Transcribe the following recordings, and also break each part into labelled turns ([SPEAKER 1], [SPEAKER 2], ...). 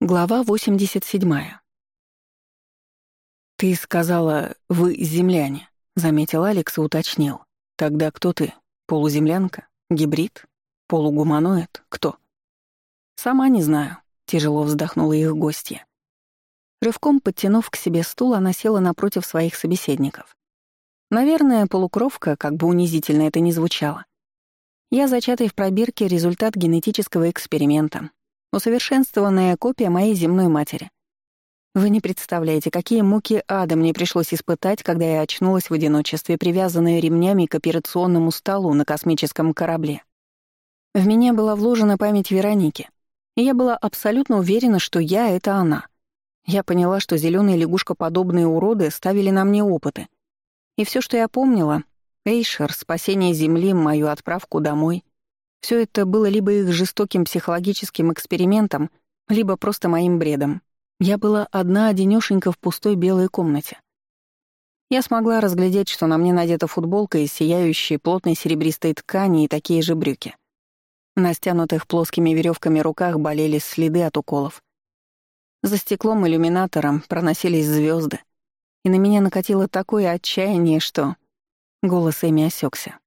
[SPEAKER 1] Глава 87. «Ты сказала, вы земляне», — заметил Алекс и уточнил. «Тогда кто ты? Полуземлянка? Гибрид? Полугуманоид? Кто?» «Сама не знаю», — тяжело вздохнула их гостья. Рывком подтянув к себе стул, она села напротив своих собеседников. «Наверное, полукровка, как бы унизительно это ни звучало. Я зачатый в пробирке результат генетического эксперимента, усовершенствованная копия моей земной матери. Вы не представляете, какие муки ада мне пришлось испытать, когда я очнулась в одиночестве, привязанная ремнями к операционному столу на космическом корабле. В меня была вложена память Вероники, и я была абсолютно уверена, что я — это она. Я поняла, что зеленые лягушкоподобные уроды ставили на мне опыты. И все, что я помнила — Эйшер, спасение Земли, мою отправку домой, все это было либо их жестоким психологическим экспериментом, либо просто моим бредом. Я была одна одинёшенька в пустой белой комнате. Я смогла разглядеть, что на мне надета футболка из сияющей плотной серебристой ткани и такие же брюки. На стянутых плоскими веревками руках болели следы от уколов. За стеклом иллюминатором проносились звезды, и на меня накатило такое отчаяние, что... Голос Эми осекся.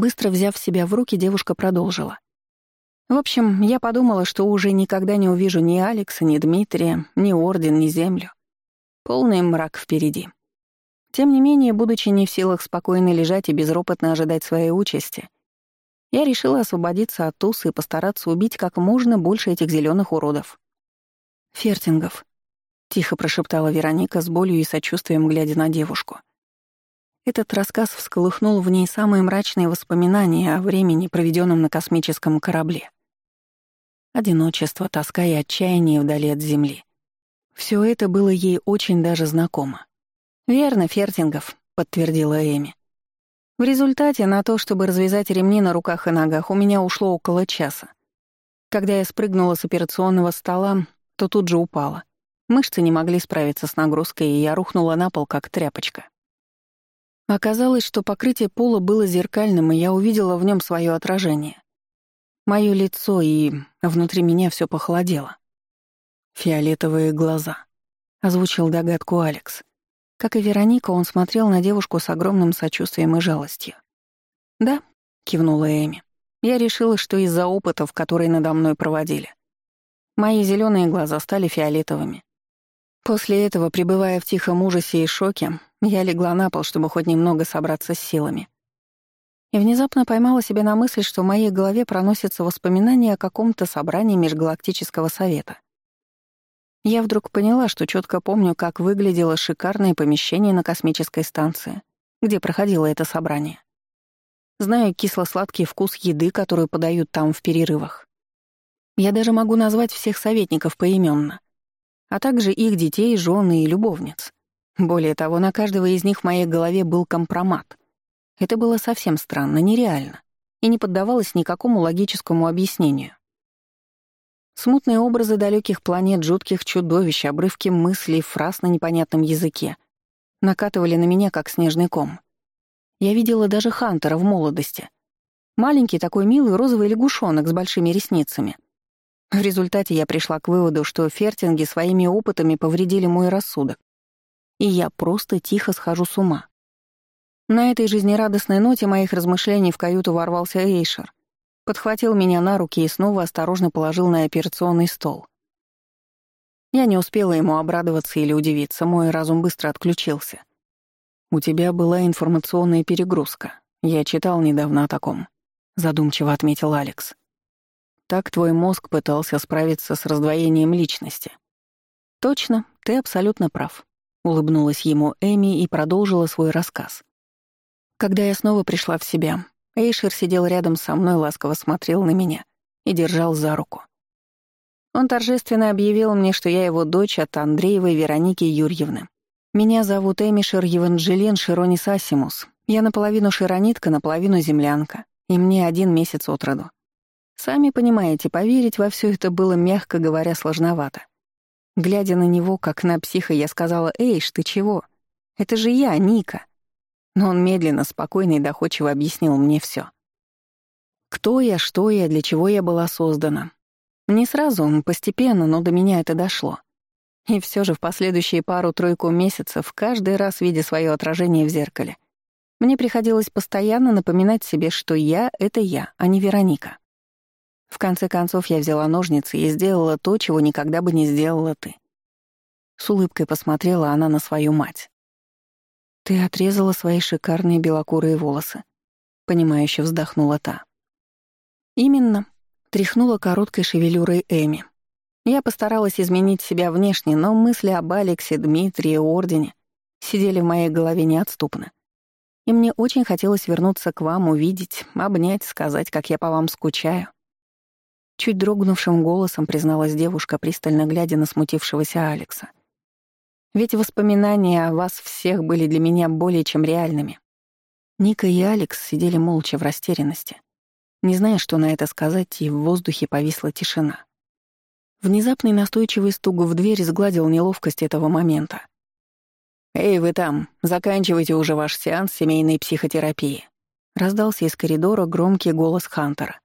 [SPEAKER 1] Быстро взяв себя в руки, девушка продолжила. В общем, я подумала, что уже никогда не увижу ни Алекса, ни Дмитрия, ни Орден, ни Землю. Полный мрак впереди. Тем не менее, будучи не в силах спокойно лежать и безропотно ожидать своей участи, я решила освободиться от тусы и постараться убить как можно больше этих зеленых уродов. «Фертингов», — тихо прошептала Вероника с болью и сочувствием, глядя на девушку. Этот рассказ всколыхнул в ней самые мрачные воспоминания о времени, проведенном на космическом корабле. Одиночество, тоска и отчаяние вдали от Земли. Все это было ей очень даже знакомо. «Верно, Фертингов», — подтвердила Эми. В результате на то, чтобы развязать ремни на руках и ногах, у меня ушло около часа. Когда я спрыгнула с операционного стола, то тут же упала. Мышцы не могли справиться с нагрузкой, и я рухнула на пол, как тряпочка. Оказалось, что покрытие пола было зеркальным, и я увидела в нем свое отражение. Мое лицо, и внутри меня все похолодело. «Фиолетовые глаза», — озвучил догадку Алекс. Как и Вероника, он смотрел на девушку с огромным сочувствием и жалостью. «Да», — кивнула Эми. «Я решила, что из-за опытов, которые надо мной проводили. Мои зеленые глаза стали фиолетовыми. После этого, пребывая в тихом ужасе и шоке, я легла на пол, чтобы хоть немного собраться с силами. И внезапно поймала себя на мысль, что в моей голове проносятся воспоминания о каком-то собрании Межгалактического Совета. Я вдруг поняла, что четко помню, как выглядело шикарное помещение на космической станции, где проходило это собрание. Знаю кисло-сладкий вкус еды, которую подают там в перерывах. Я даже могу назвать всех советников поименно, а также их детей, жены и любовниц. Более того, на каждого из них в моей голове был компромат. Это было совсем странно, нереально, и не поддавалось никакому логическому объяснению. Смутные образы далеких планет, жутких чудовищ, обрывки мыслей, фраз на непонятном языке накатывали на меня, как снежный ком. Я видела даже Хантера в молодости. Маленький такой милый розовый лягушонок с большими ресницами. В результате я пришла к выводу, что фертинги своими опытами повредили мой рассудок и я просто тихо схожу с ума. На этой жизнерадостной ноте моих размышлений в каюту ворвался Эйшер. Подхватил меня на руки и снова осторожно положил на операционный стол. Я не успела ему обрадоваться или удивиться, мой разум быстро отключился. «У тебя была информационная перегрузка. Я читал недавно о таком», — задумчиво отметил Алекс. Так твой мозг пытался справиться с раздвоением личности. Точно, ты абсолютно прав. — улыбнулась ему Эми и продолжила свой рассказ. Когда я снова пришла в себя, Эйшер сидел рядом со мной, ласково смотрел на меня и держал за руку. Он торжественно объявил мне, что я его дочь от Андреевой Вероники Юрьевны. Меня зовут Эмишер Евангелин Широнис Асимус. Я наполовину широнитка, наполовину землянка, и мне один месяц от роду. Сами понимаете, поверить во все это было, мягко говоря, сложновато. Глядя на него, как на психа, я сказала, «Эйш, ты чего? Это же я, Ника». Но он медленно, спокойно и доходчиво объяснил мне все. Кто я, что я, для чего я была создана. Не сразу, постепенно, но до меня это дошло. И все же в последующие пару-тройку месяцев, каждый раз видя свое отражение в зеркале, мне приходилось постоянно напоминать себе, что я — это я, а не Вероника. В конце концов, я взяла ножницы и сделала то, чего никогда бы не сделала ты. С улыбкой посмотрела она на свою мать. «Ты отрезала свои шикарные белокурые волосы», — понимающе вздохнула та. «Именно», — тряхнула короткой шевелюрой Эми. Я постаралась изменить себя внешне, но мысли об Алексе, Дмитрии и Ордене сидели в моей голове неотступно. И мне очень хотелось вернуться к вам, увидеть, обнять, сказать, как я по вам скучаю. Чуть дрогнувшим голосом призналась девушка, пристально глядя на смутившегося Алекса. «Ведь воспоминания о вас всех были для меня более чем реальными». Ника и Алекс сидели молча в растерянности, не зная, что на это сказать, и в воздухе повисла тишина. Внезапный настойчивый стук в дверь сгладил неловкость этого момента. «Эй, вы там, заканчивайте уже ваш сеанс семейной психотерапии», раздался из коридора громкий голос Хантера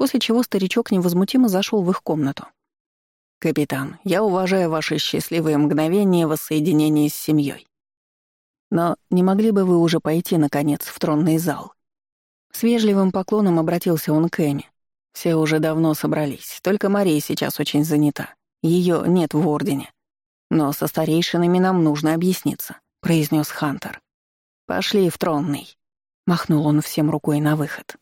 [SPEAKER 1] после чего старичок невозмутимо зашел в их комнату. «Капитан, я уважаю ваши счастливые мгновения воссоединения с семьей. Но не могли бы вы уже пойти, наконец, в тронный зал?» С вежливым поклоном обратился он к Эми. «Все уже давно собрались, только Мария сейчас очень занята. Ее нет в Ордене. Но со старейшинами нам нужно объясниться», — произнес Хантер. «Пошли в тронный», — махнул он всем рукой на выход.